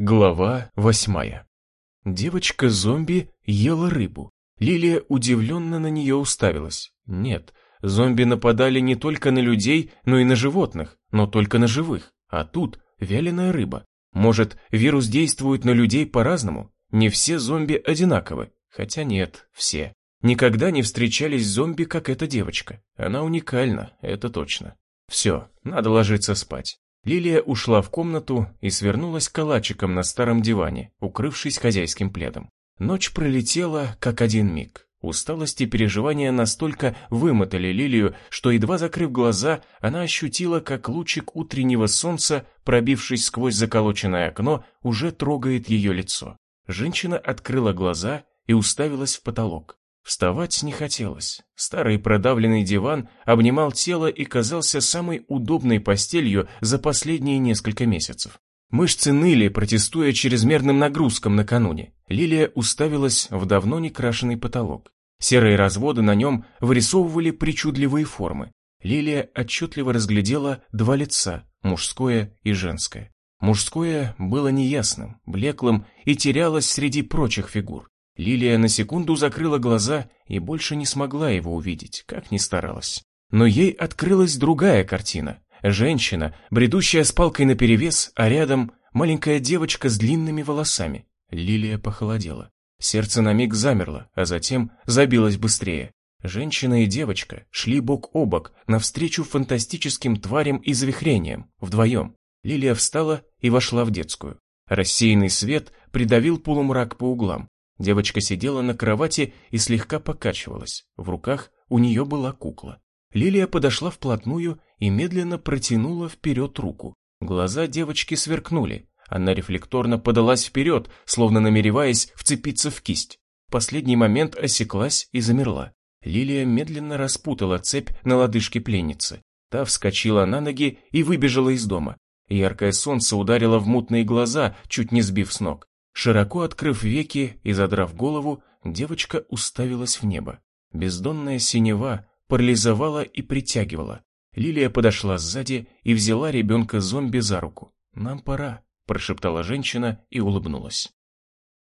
Глава восьмая. Девочка-зомби ела рыбу. Лилия удивленно на нее уставилась. Нет, зомби нападали не только на людей, но и на животных, но только на живых. А тут вяленая рыба. Может, вирус действует на людей по-разному? Не все зомби одинаковы. Хотя нет, все. Никогда не встречались зомби, как эта девочка. Она уникальна, это точно. Все, надо ложиться спать. Лилия ушла в комнату и свернулась калачиком на старом диване, укрывшись хозяйским пледом. Ночь пролетела, как один миг. Усталость и переживания настолько вымотали Лилию, что, едва закрыв глаза, она ощутила, как лучик утреннего солнца, пробившись сквозь заколоченное окно, уже трогает ее лицо. Женщина открыла глаза и уставилась в потолок. Вставать не хотелось. Старый продавленный диван обнимал тело и казался самой удобной постелью за последние несколько месяцев. Мышцы ныли, протестуя чрезмерным нагрузкам накануне. Лилия уставилась в давно не крашеный потолок. Серые разводы на нем вырисовывали причудливые формы. Лилия отчетливо разглядела два лица, мужское и женское. Мужское было неясным, блеклым и терялось среди прочих фигур. Лилия на секунду закрыла глаза и больше не смогла его увидеть, как ни старалась. Но ей открылась другая картина. Женщина, бредущая с палкой наперевес, а рядом маленькая девочка с длинными волосами. Лилия похолодела. Сердце на миг замерло, а затем забилось быстрее. Женщина и девочка шли бок о бок навстречу фантастическим тварям и завихрениям, вдвоем. Лилия встала и вошла в детскую. Рассеянный свет придавил полумрак по углам. Девочка сидела на кровати и слегка покачивалась. В руках у нее была кукла. Лилия подошла вплотную и медленно протянула вперед руку. Глаза девочки сверкнули. Она рефлекторно подалась вперед, словно намереваясь вцепиться в кисть. В последний момент осеклась и замерла. Лилия медленно распутала цепь на лодыжке пленницы. Та вскочила на ноги и выбежала из дома. Яркое солнце ударило в мутные глаза, чуть не сбив с ног. Широко открыв веки и задрав голову, девочка уставилась в небо. Бездонная синева парализовала и притягивала. Лилия подошла сзади и взяла ребенка-зомби за руку. «Нам пора», – прошептала женщина и улыбнулась.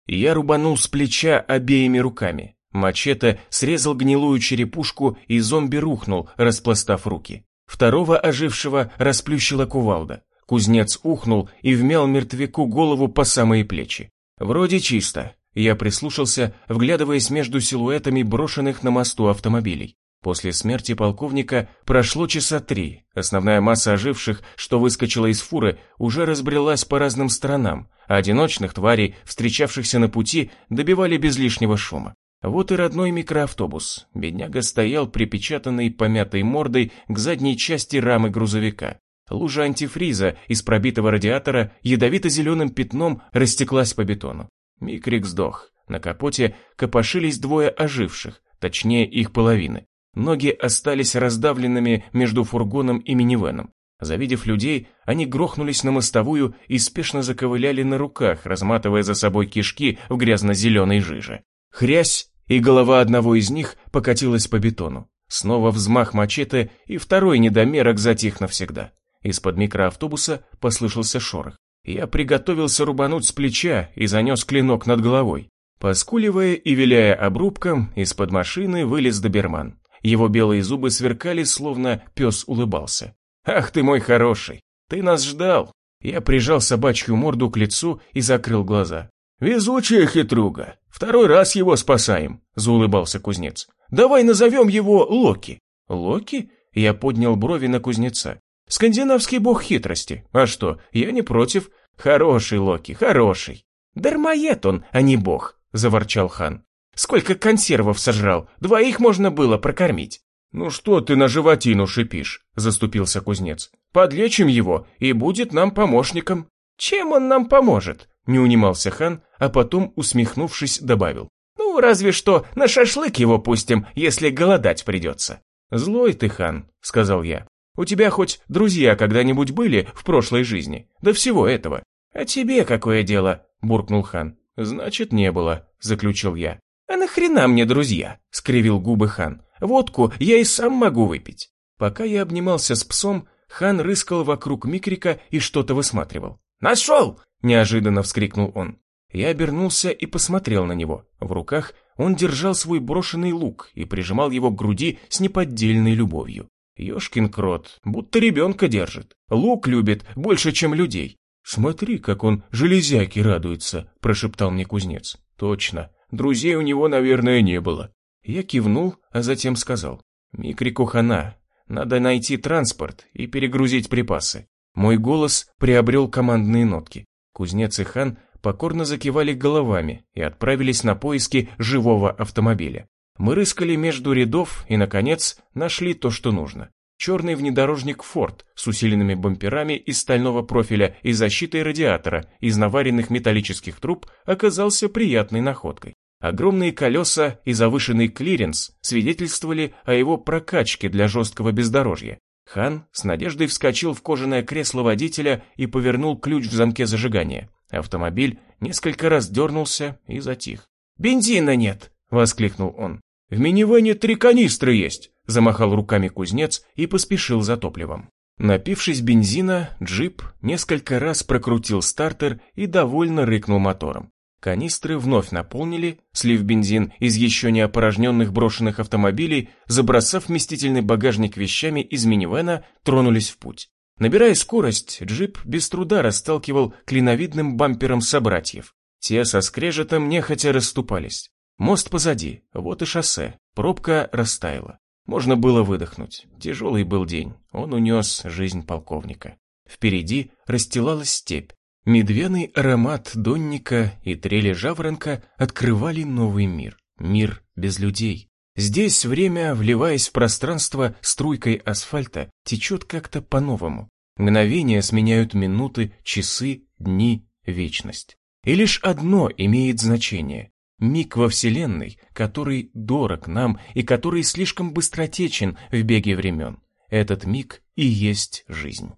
Я рубанул с плеча обеими руками. Мачете срезал гнилую черепушку, и зомби рухнул, распластав руки. Второго ожившего расплющила кувалда. Кузнец ухнул и вмял мертвяку голову по самые плечи. Вроде чисто. Я прислушался, вглядываясь между силуэтами брошенных на мосту автомобилей. После смерти полковника прошло часа три. Основная масса оживших, что выскочила из фуры, уже разбрелась по разным сторонам, а одиночных тварей, встречавшихся на пути, добивали без лишнего шума. Вот и родной микроавтобус. Бедняга стоял припечатанный помятой мордой к задней части рамы грузовика. Лужа антифриза из пробитого радиатора ядовито-зеленым пятном растеклась по бетону. Микрик сдох. На капоте копошились двое оживших, точнее их половины. Ноги остались раздавленными между фургоном и минивеном. Завидев людей, они грохнулись на мостовую и спешно заковыляли на руках, разматывая за собой кишки в грязно-зеленой жиже. Хрясь, и голова одного из них покатилась по бетону. Снова взмах мачете, и второй недомерок затих навсегда. Из-под микроавтобуса послышался шорох. Я приготовился рубануть с плеча и занес клинок над головой. Поскуливая и виляя обрубком, из-под машины вылез доберман. Его белые зубы сверкали, словно пес улыбался. «Ах ты мой хороший! Ты нас ждал!» Я прижал собачью морду к лицу и закрыл глаза. «Везучая хитруга! Второй раз его спасаем!» – заулыбался кузнец. «Давай назовем его Локи!» «Локи?» – я поднял брови на кузнеца. Скандинавский бог хитрости. А что, я не против. Хороший Локи, хороший. Дармоед он, а не бог, заворчал хан. Сколько консервов сожрал, двоих можно было прокормить. «Ну что ты на животину шипишь?» – заступился кузнец. «Подлечим его, и будет нам помощником». «Чем он нам поможет?» – не унимался хан, а потом, усмехнувшись, добавил. «Ну, разве что на шашлык его пустим, если голодать придется». «Злой ты, хан», – сказал я. У тебя хоть друзья когда-нибудь были в прошлой жизни? До всего этого. А тебе какое дело? буркнул хан. Значит, не было, заключил я. А нахрена мне друзья? скривил губы хан. Водку я и сам могу выпить. Пока я обнимался с псом, хан рыскал вокруг микрика и что-то высматривал. «Нашел!» – неожиданно вскрикнул он. Я обернулся и посмотрел на него. В руках он держал свой брошенный лук и прижимал его к груди с неподдельной любовью. Ёшкин крот, будто ребенка держит. Лук любит больше, чем людей. «Смотри, как он железяки радуется», – прошептал мне кузнец. «Точно. Друзей у него, наверное, не было». Я кивнул, а затем сказал. «Микрику хана. Надо найти транспорт и перегрузить припасы». Мой голос приобрел командные нотки. Кузнец и хан покорно закивали головами и отправились на поиски живого автомобиля. Мы рыскали между рядов и, наконец, нашли то, что нужно. Черный внедорожник Ford с усиленными бамперами из стального профиля и защитой радиатора из наваренных металлических труб оказался приятной находкой. Огромные колеса и завышенный клиренс свидетельствовали о его прокачке для жесткого бездорожья. Хан с надеждой вскочил в кожаное кресло водителя и повернул ключ в замке зажигания. Автомобиль несколько раз дернулся и затих. «Бензина нет!» — воскликнул он. «В минивэне три канистры есть!» — замахал руками кузнец и поспешил за топливом. Напившись бензина, джип несколько раз прокрутил стартер и довольно рыкнул мотором. Канистры вновь наполнили, слив бензин из еще не опорожненных брошенных автомобилей, забросав вместительный багажник вещами из минивэна, тронулись в путь. Набирая скорость, джип без труда расталкивал клиновидным бампером собратьев. Те со скрежетом нехотя расступались. Мост позади, вот и шоссе, пробка растаяла. Можно было выдохнуть. Тяжелый был день, он унес жизнь полковника. Впереди расстилалась степь. Медвяный аромат донника и трели жаворонка открывали новый мир. Мир без людей. Здесь время, вливаясь в пространство струйкой асфальта, течет как-то по-новому. Мгновения сменяют минуты, часы, дни, вечность. И лишь одно имеет значение – миг во Вселенной, который дорог нам и который слишком быстротечен в беге времен. Этот миг и есть жизнь.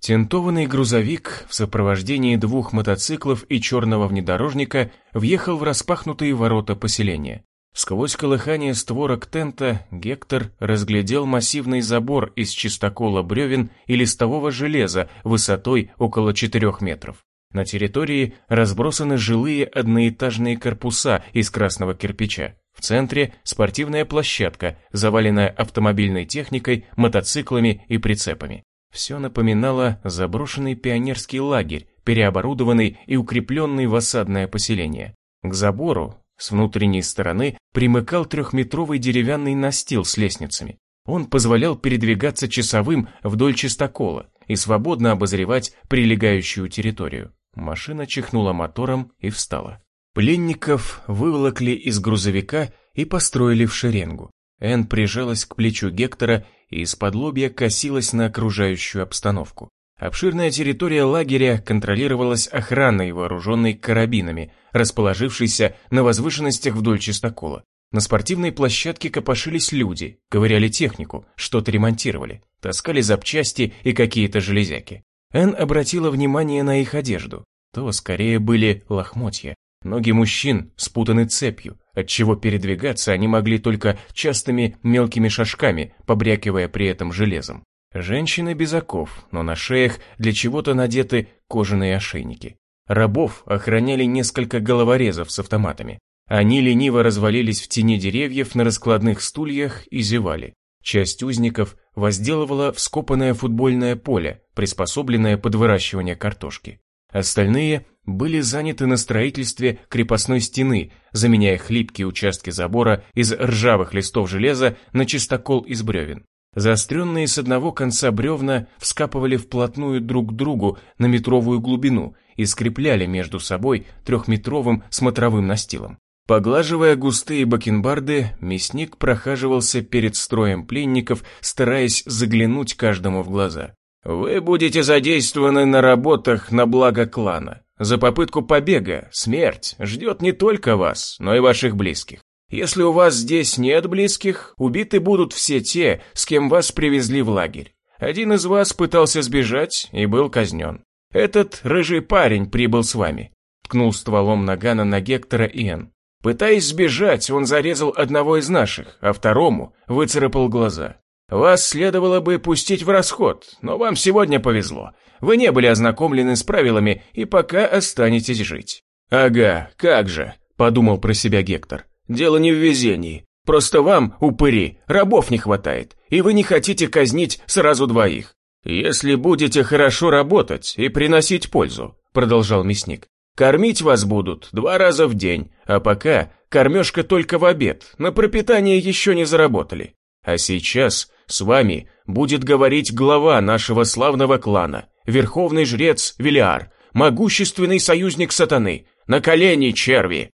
Тентованный грузовик в сопровождении двух мотоциклов и черного внедорожника въехал в распахнутые ворота поселения. Сквозь колыхание створок тента Гектор разглядел массивный забор из чистокола бревен и листового железа высотой около 4 метров. На территории разбросаны жилые одноэтажные корпуса из красного кирпича. В центре спортивная площадка, заваленная автомобильной техникой, мотоциклами и прицепами. Все напоминало заброшенный пионерский лагерь, переоборудованный и укрепленный в осадное поселение. К забору, с внутренней стороны примыкал трехметровый деревянный настил с лестницами. Он позволял передвигаться часовым вдоль чистокола и свободно обозревать прилегающую территорию. Машина чихнула мотором и встала. Пленников выволокли из грузовика и построили в шеренгу. Энн прижалась к плечу Гектора и из-под лобья косилась на окружающую обстановку. Обширная территория лагеря контролировалась охраной, вооруженной карабинами, расположившейся на возвышенностях вдоль чистокола. На спортивной площадке копошились люди, ковыряли технику, что-то ремонтировали, таскали запчасти и какие-то железяки. Энн обратила внимание на их одежду. То скорее были лохмотья. Ноги мужчин спутаны цепью, отчего передвигаться они могли только частыми мелкими шажками, побрякивая при этом железом. Женщины без оков, но на шеях для чего-то надеты кожаные ошейники. Рабов охраняли несколько головорезов с автоматами. Они лениво развалились в тени деревьев на раскладных стульях и зевали. Часть узников возделывала вскопанное футбольное поле, приспособленное под выращивание картошки. Остальные были заняты на строительстве крепостной стены, заменяя хлипкие участки забора из ржавых листов железа на чистокол из бревен. Заостренные с одного конца бревна вскапывали вплотную друг к другу на метровую глубину и скрепляли между собой трехметровым смотровым настилом. Поглаживая густые бакенбарды, мясник прохаживался перед строем пленников, стараясь заглянуть каждому в глаза. «Вы будете задействованы на работах на благо клана. За попытку побега смерть ждет не только вас, но и ваших близких. Если у вас здесь нет близких, убиты будут все те, с кем вас привезли в лагерь. Один из вас пытался сбежать и был казнен. Этот рыжий парень прибыл с вами. Ткнул стволом нагана на Гектора Иэн. Пытаясь сбежать, он зарезал одного из наших, а второму выцарапал глаза. Вас следовало бы пустить в расход, но вам сегодня повезло. Вы не были ознакомлены с правилами и пока останетесь жить». «Ага, как же», – подумал про себя Гектор. «Дело не в везении. Просто вам, упыри, рабов не хватает, и вы не хотите казнить сразу двоих. Если будете хорошо работать и приносить пользу», – продолжал мясник, «кормить вас будут два раза в день, а пока кормежка только в обед, на пропитание еще не заработали. А сейчас с вами будет говорить глава нашего славного клана, верховный жрец Велиар, могущественный союзник сатаны. На колени, черви!»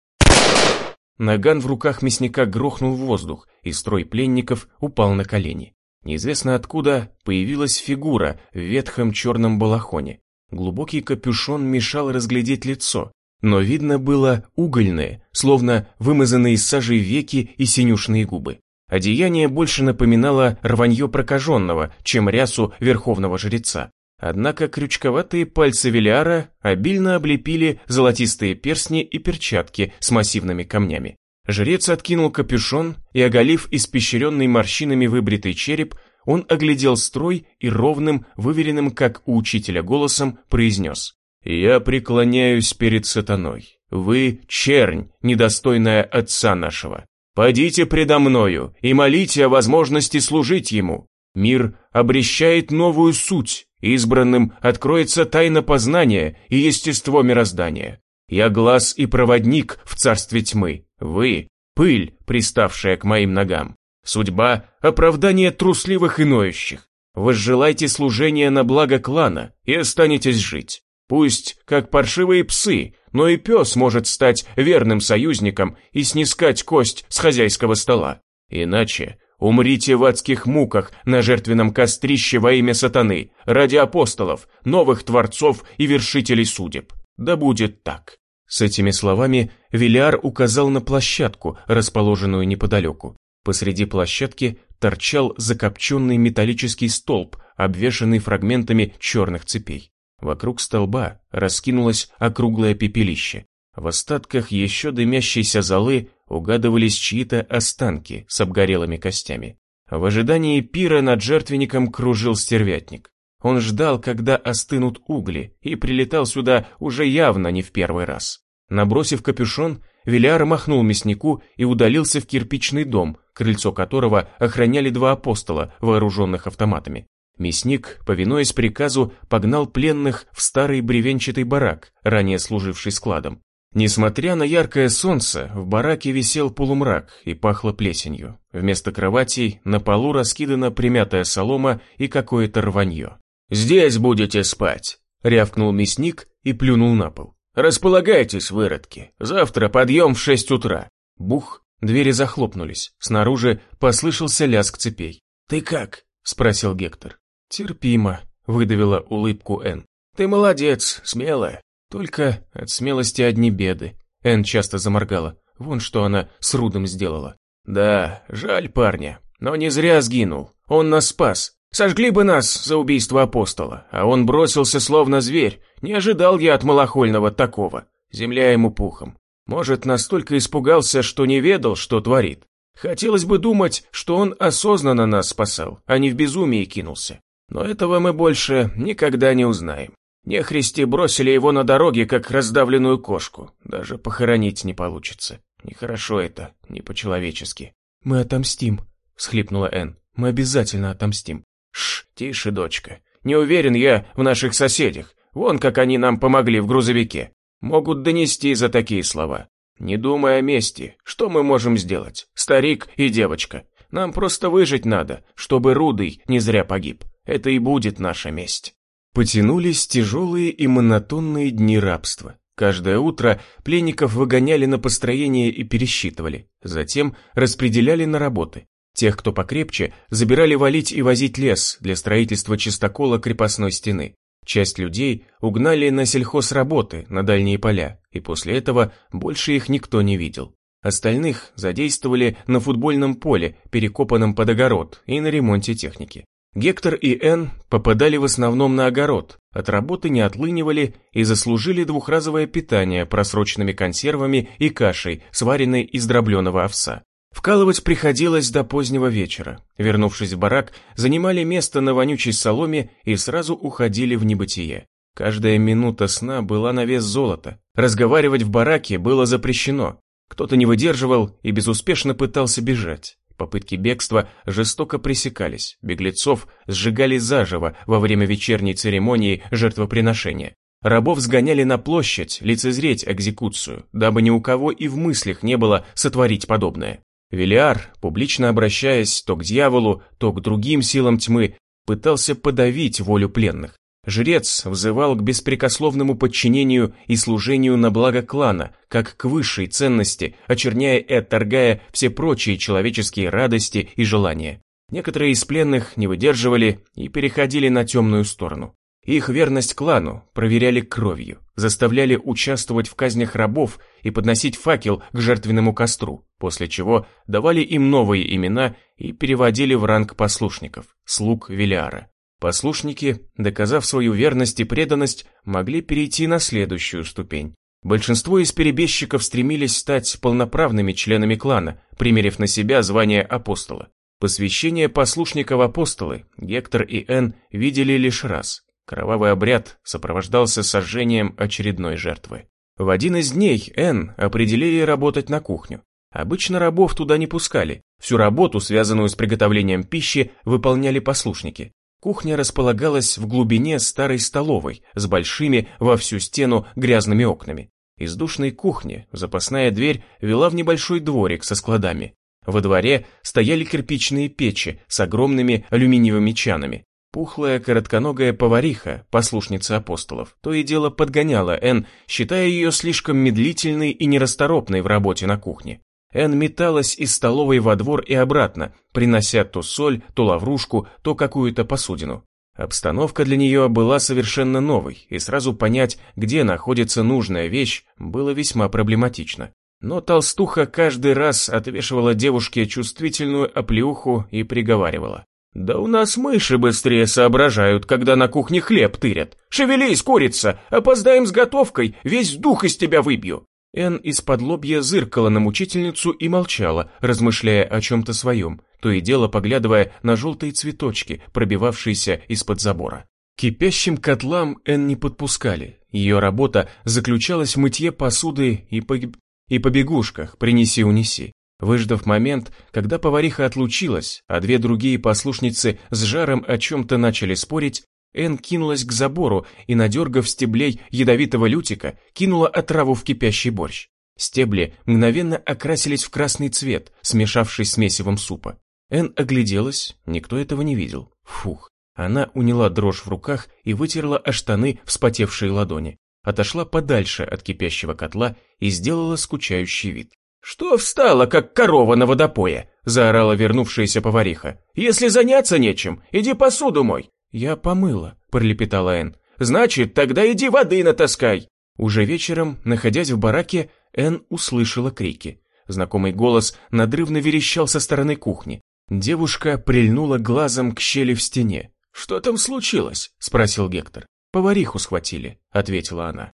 Наган в руках мясника грохнул в воздух, и строй пленников упал на колени. Неизвестно откуда появилась фигура в ветхом черном балахоне. Глубокий капюшон мешал разглядеть лицо, но видно было угольное, словно вымазанные сажей веки и синюшные губы. Одеяние больше напоминало рванье прокаженного, чем рясу верховного жреца. Однако крючковатые пальцы Велиара обильно облепили золотистые перстни и перчатки с массивными камнями. Жрец откинул капюшон и, оголив испещренный морщинами выбритый череп, он оглядел строй и ровным, выверенным, как у учителя, голосом произнес «Я преклоняюсь перед сатаной. Вы – чернь, недостойная отца нашего. Подите предо мною и молите о возможности служить ему. Мир обрещает новую суть, избранным откроется тайна познания и естество мироздания. Я глаз и проводник в царстве тьмы, вы – пыль, приставшая к моим ногам. Судьба – оправдание трусливых и ноющих. Возжелайте служения на благо клана и останетесь жить. Пусть, как паршивые псы, но и пес может стать верным союзником и снискать кость с хозяйского стола. Иначе умрите в адских муках на жертвенном кострище во имя сатаны, ради апостолов, новых творцов и вершителей судеб. Да будет так. С этими словами Виляр указал на площадку, расположенную неподалеку. Посреди площадки торчал закопченный металлический столб, обвешанный фрагментами черных цепей. Вокруг столба раскинулось округлое пепелище. В остатках еще дымящейся золы угадывались чьи-то останки с обгорелыми костями. В ожидании пира над жертвенником кружил стервятник. Он ждал, когда остынут угли, и прилетал сюда уже явно не в первый раз. Набросив капюшон, Виляр махнул мяснику и удалился в кирпичный дом, крыльцо которого охраняли два апостола, вооруженных автоматами. Мясник, повинуясь приказу, погнал пленных в старый бревенчатый барак, ранее служивший складом. Несмотря на яркое солнце, в бараке висел полумрак и пахло плесенью. Вместо кроватей на полу раскидана примятая солома и какое-то рванье. «Здесь будете спать», — рявкнул мясник и плюнул на пол. «Располагайтесь, выродки, завтра подъем в шесть утра». Бух, двери захлопнулись, снаружи послышался лязг цепей. «Ты как?» — спросил Гектор. «Терпимо», — выдавила улыбку Энн. «Ты молодец, смелая. Только от смелости одни беды». Энн часто заморгала. Вон что она с Рудом сделала. «Да, жаль парня, но не зря сгинул. Он нас спас. Сожгли бы нас за убийство апостола, а он бросился словно зверь. Не ожидал я от малохольного такого. Земля ему пухом. Может, настолько испугался, что не ведал, что творит. Хотелось бы думать, что он осознанно нас спасал, а не в безумии кинулся. Но этого мы больше никогда не узнаем. Нехристи бросили его на дороге, как раздавленную кошку. Даже похоронить не получится. Нехорошо это, не по-человечески. «Мы отомстим», — всхлипнула Энн. «Мы обязательно отомстим». «Шш, тише, дочка. Не уверен я в наших соседях. Вон как они нам помогли в грузовике. Могут донести за такие слова. Не думай о мести. Что мы можем сделать? Старик и девочка. Нам просто выжить надо, чтобы Рудый не зря погиб. Это и будет наша месть. Потянулись тяжелые и монотонные дни рабства. Каждое утро пленников выгоняли на построение и пересчитывали. Затем распределяли на работы. Тех, кто покрепче, забирали валить и возить лес для строительства чистокола крепостной стены. Часть людей угнали на сельхозработы, на дальние поля, и после этого больше их никто не видел. Остальных задействовали на футбольном поле, перекопанном под огород, и на ремонте техники. Гектор и Энн попадали в основном на огород, от работы не отлынивали и заслужили двухразовое питание просроченными консервами и кашей, сваренной из дробленого овса. Вкалывать приходилось до позднего вечера. Вернувшись в барак, занимали место на вонючей соломе и сразу уходили в небытие. Каждая минута сна была на вес золота. Разговаривать в бараке было запрещено. Кто-то не выдерживал и безуспешно пытался бежать. Попытки бегства жестоко пресекались. Беглецов сжигали заживо во время вечерней церемонии жертвоприношения. Рабов сгоняли на площадь лицезреть экзекуцию, дабы ни у кого и в мыслях не было сотворить подобное. Велиар, публично обращаясь то к дьяволу, то к другим силам тьмы, пытался подавить волю пленных. Жрец взывал к беспрекословному подчинению и служению на благо клана, как к высшей ценности, очерняя и отторгая все прочие человеческие радости и желания. Некоторые из пленных не выдерживали и переходили на темную сторону. Их верность клану проверяли кровью, заставляли участвовать в казнях рабов и подносить факел к жертвенному костру, после чего давали им новые имена и переводили в ранг послушников, слуг Велиара. Послушники, доказав свою верность и преданность, могли перейти на следующую ступень. Большинство из перебежчиков стремились стать полноправными членами клана, примерив на себя звание апостола. Посвящение послушника в апостолы Гектор и Эн видели лишь раз, Кровавый обряд сопровождался сожжением очередной жертвы. В один из дней Энн определили работать на кухню. Обычно рабов туда не пускали. Всю работу, связанную с приготовлением пищи, выполняли послушники. Кухня располагалась в глубине старой столовой с большими во всю стену грязными окнами. Из душной кухни запасная дверь вела в небольшой дворик со складами. Во дворе стояли кирпичные печи с огромными алюминиевыми чанами. Пухлая, коротконогая повариха, послушница апостолов, то и дело подгоняла Энн, считая ее слишком медлительной и нерасторопной в работе на кухне. Энн металась из столовой во двор и обратно, принося то соль, то лаврушку, то какую-то посудину. Обстановка для нее была совершенно новой, и сразу понять, где находится нужная вещь, было весьма проблематично. Но толстуха каждый раз отвешивала девушке чувствительную оплеуху и приговаривала. «Да у нас мыши быстрее соображают, когда на кухне хлеб тырят. Шевелись, курица, опоздаем с готовкой, весь дух из тебя выбью». Эн из-под лобья зыркала на мучительницу и молчала, размышляя о чем-то своем, то и дело поглядывая на желтые цветочки, пробивавшиеся из-под забора. Кипящим котлам Эн не подпускали. Ее работа заключалась в мытье посуды и, по... и побегушках «принеси-унеси». Выждав момент, когда повариха отлучилась, а две другие послушницы с жаром о чем-то начали спорить, Эн кинулась к забору и, надергав стеблей ядовитого лютика, кинула отраву в кипящий борщ. Стебли мгновенно окрасились в красный цвет, смешавшись с месивом супа. Эн огляделась, никто этого не видел. Фух. Она уняла дрожь в руках и вытерла о штаны вспотевшие ладони. Отошла подальше от кипящего котла и сделала скучающий вид. «Что встала, как корова на водопое?» – заорала вернувшаяся повариха. «Если заняться нечем, иди посуду мой». «Я помыла», – пролепетала Энн. «Значит, тогда иди воды натаскай». Уже вечером, находясь в бараке, Энн услышала крики. Знакомый голос надрывно верещал со стороны кухни. Девушка прильнула глазом к щели в стене. «Что там случилось?» – спросил Гектор. «Повариху схватили», – ответила она.